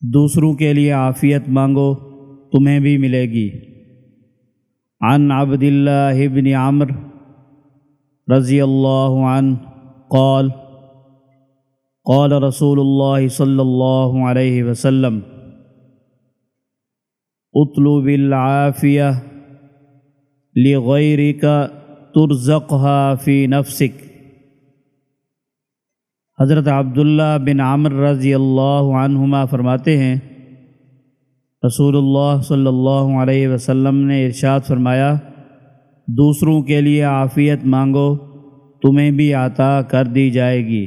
دوسروں کے لیے عافیت مانگو، تمہیں بھی ملے گی۔ عن عبد اللہ بن عمر رضی اللہ عنہ قال قال رسول اللہ صلی اللہ علیہ وسلم، اطلب العافیہ لغیرک ترزقها فی نفسک۔ حضرت عبداللہ بن عامر رضی اللہ عنہما فرماتے ہیں، رسول اللہ صلی اللہ علیہ وسلم نے ارشاد فرمایا، دوسروں کے لیے عافیت مانگو، تمہیں بھی عطا کر دی جائے گی۔